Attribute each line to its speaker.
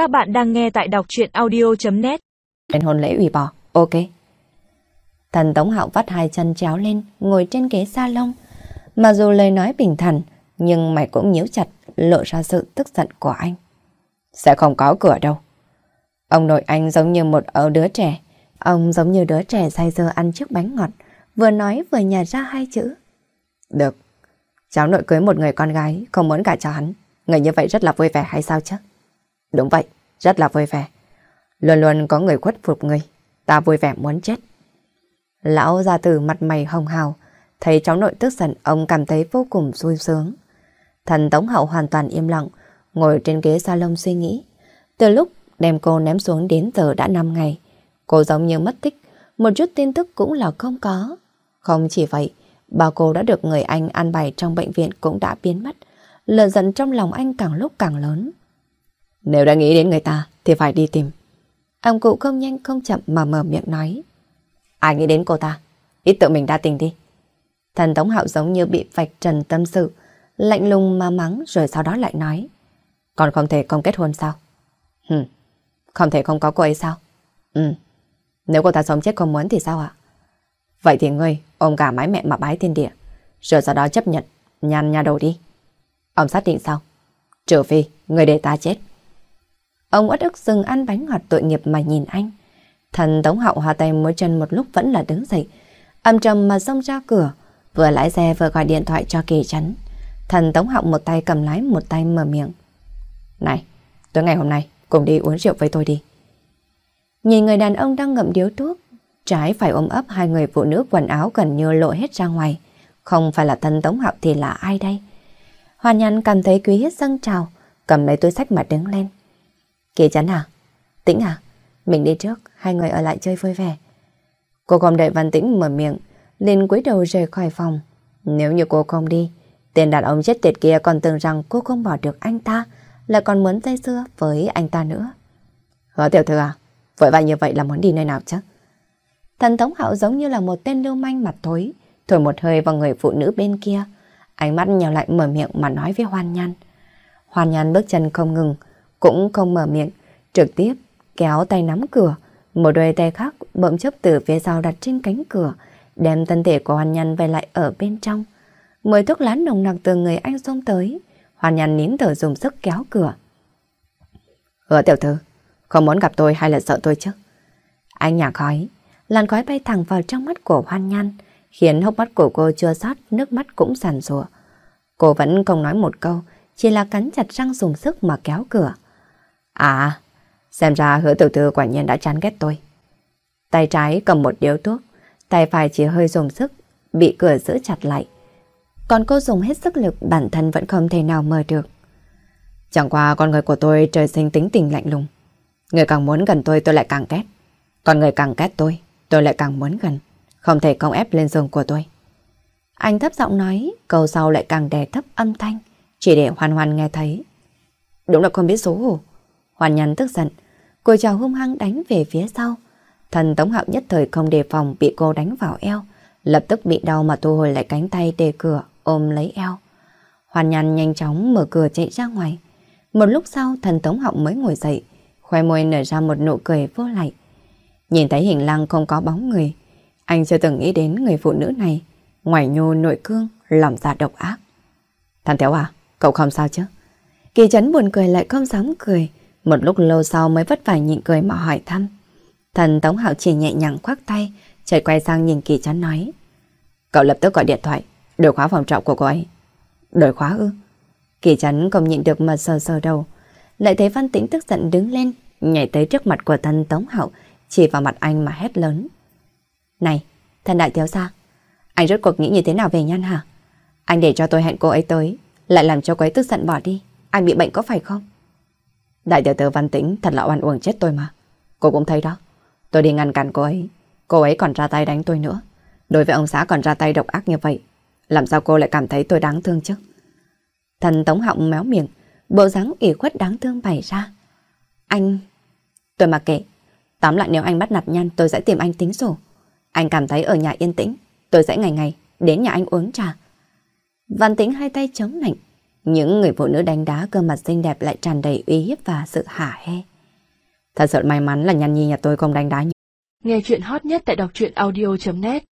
Speaker 1: Các bạn đang nghe tại đọc chuyện audio.net
Speaker 2: Bên hôn lễ ủy bỏ, ok. Thần Tống Hạo vắt hai chân chéo lên, ngồi trên ghế salon. Mặc dù lời nói bình thản, nhưng mày cũng nhíu chặt, lộ ra sự tức giận của anh. Sẽ không có cửa đâu. Ông nội anh giống như một ở đứa trẻ. Ông giống như đứa trẻ say dơ ăn chiếc bánh ngọt, vừa nói vừa nhả ra hai chữ. Được. Cháu nội cưới một người con gái, không muốn cả cho hắn. Người như vậy rất là vui vẻ hay sao chứ? Đúng vậy, rất là vui vẻ. Luôn luôn có người khuất phục người, ta vui vẻ muốn chết. Lão gia tử mặt mày hồng hào, thấy cháu nội tức giận ông cảm thấy vô cùng vui sướng. Thần Tống Hậu hoàn toàn im lặng, ngồi trên ghế salon suy nghĩ. Từ lúc đem cô ném xuống đến giờ đã 5 ngày, cô giống như mất tích, một chút tin tức cũng là không có. Không chỉ vậy, bao cô đã được người anh an bài trong bệnh viện cũng đã biến mất. Lợn giận trong lòng anh càng lúc càng lớn. Nếu đã nghĩ đến người ta thì phải đi tìm. Ông cụ không nhanh không chậm mà mở miệng nói. Ai nghĩ đến cô ta? Ít tự mình đa tình đi. Thần Tống Hạo giống như bị vạch trần tâm sự, lạnh lùng mà mắng rồi sau đó lại nói. Còn không thể không kết hôn sao? Hừm, không thể không có cô ấy sao? Ừ, nếu cô ta sống chết không muốn thì sao ạ? Vậy thì ngươi ôm cả mái mẹ mà bái thiên địa, rồi sau đó chấp nhận, nhăn nhà đầu đi. Ông xác định sao? Trừ phi, người để ta chết. Ông uất ức dừng ăn bánh ngọt tội nghiệp mà nhìn anh. Thần Tống hậu hòa tay mỗi chân một lúc vẫn là đứng dậy. Âm trầm mà xông ra cửa, vừa lái xe vừa gọi điện thoại cho kỳ chấn. Thần Tống hậu một tay cầm lái một tay mở miệng. Này, tối ngày hôm nay cùng đi uống rượu với tôi đi. Nhìn người đàn ông đang ngậm điếu thuốc, trái phải ôm ấp hai người phụ nữ quần áo gần như lộ hết ra ngoài. Không phải là thần Tống hậu thì là ai đây? Hoàn nhàn cảm thấy quý hết dâng trào, cầm lấy túi sách mà đứng lên. Kỳ chắn à? Tĩnh à? Mình đi trước, hai người ở lại chơi vui vẻ. Cô không đợi Văn Tĩnh mở miệng, liền cúi đầu rời khỏi phòng. Nếu như cô không đi, tên đàn ông chết tiệt kia còn tưởng rằng cô không bỏ được anh ta, là còn muốn dây xưa với anh ta nữa. Hứa tiểu thư à? Vội vàng như vậy là muốn đi nơi nào chứ? Thần Tống Hạo giống như là một tên lưu manh mặt thối, thổi một hơi vào người phụ nữ bên kia. Ánh mắt nhào lại mở miệng mà nói với Hoan Nhan. Hoan Nhan bước chân không ngừng, cũng không mở miệng, trực tiếp kéo tay nắm cửa, một đôi tay khác bỗng chấp từ phía sau đặt trên cánh cửa, đem thân thể của Hoàn Nhân về lại ở bên trong. Mùi thuốc lá nồng nặc từ người anh xông tới, Hoàn Nhân nín thở dùng sức kéo cửa. Hứa tiểu thư, không muốn gặp tôi hay là sợ tôi chứ? Anh nhả khói, làn khói bay thẳng vào trong mắt của Hoan Nhan, khiến hốc mắt của cô chưa sót, nước mắt cũng sàn rùa. Cô vẫn không nói một câu, chỉ là cắn chặt răng dùng sức mà kéo cửa. À, xem ra hứa tiểu thư quả nhiên đã chán ghét tôi. Tay trái cầm một điếu thuốc, tay phải chỉ hơi dùng sức, bị cửa giữ chặt lại. Còn cô dùng hết sức lực bản thân vẫn không thể nào mở được. Chẳng qua con người của tôi trời sinh tính tình lạnh lùng. Người càng muốn gần tôi tôi lại càng ghét. Còn người càng ghét tôi, tôi lại càng muốn gần. Không thể công ép lên giường của tôi. Anh thấp giọng nói, câu sau lại càng đè thấp âm thanh, chỉ để hoàn hoàn nghe thấy. Đúng là không biết xấu hổ. Hoàn nhắn tức giận, cô chào hung hăng đánh về phía sau. Thần Tống Hạo nhất thời không đề phòng bị cô đánh vào eo, lập tức bị đau mà thu hồi lại cánh tay đề cửa ôm lấy eo. Hoàn nhàn nhanh chóng mở cửa chạy ra ngoài. Một lúc sau thần Tống Hạo mới ngồi dậy, khoe môi nở ra một nụ cười vô lại. Nhìn thấy hình lăng không có bóng người, anh chưa từng nghĩ đến người phụ nữ này, ngoài nhô nội cương, lòng dạ độc ác. Thần Thiếu à, cậu không sao chứ? Kỳ chấn buồn cười lại không dám cười, một lúc lâu sau mới vất vả nhịn cười mà hỏi thăm. Thần Tống Hạo chỉ nhẹ nhàng khoác tay, chạy quay sang nhìn Kỳ chấn nói. Cậu lập tức gọi điện thoại, đổi khóa phòng trọ của cô ấy. Đổi khóa ư? Kỳ chấn không nhịn được mà sờ sờ đầu. Lại thấy Văn Tĩnh tức giận đứng lên, nhảy tới trước mặt của thần Tống Hạo, chỉ vào mặt anh mà hét lớn. Này, thần đại thiếu gia, anh rốt cuộc nghĩ như thế nào về nhan hả? Anh để cho tôi hẹn cô ấy tới, lại làm cho cô ấy tức giận bỏ đi. Anh bị bệnh có phải không? Đại tiểu tử văn tĩnh thật là oan uổng chết tôi mà. Cô cũng thấy đó. Tôi đi ngăn cản cô ấy. Cô ấy còn ra tay đánh tôi nữa. Đối với ông xã còn ra tay độc ác như vậy. Làm sao cô lại cảm thấy tôi đáng thương chứ? Thần Tống Họng méo miệng, bộ dáng ủy khuất đáng thương bày ra. Anh... Tôi mà kệ. Tóm lại nếu anh bắt nạt nhăn tôi sẽ tìm anh tính sổ. Anh cảm thấy ở nhà yên tĩnh, tôi sẽ ngày ngày đến nhà anh uống trà. Văn tĩnh hai tay chống lạnh, những người phụ nữ đánh đá cơ mặt xinh đẹp lại tràn đầy uy hiếp và sự hả hê. Thật sự may mắn là nhăn nhi nhà tôi không đánh đá.
Speaker 3: Nghe chuyện hot nhất tại đọc truyện audio.net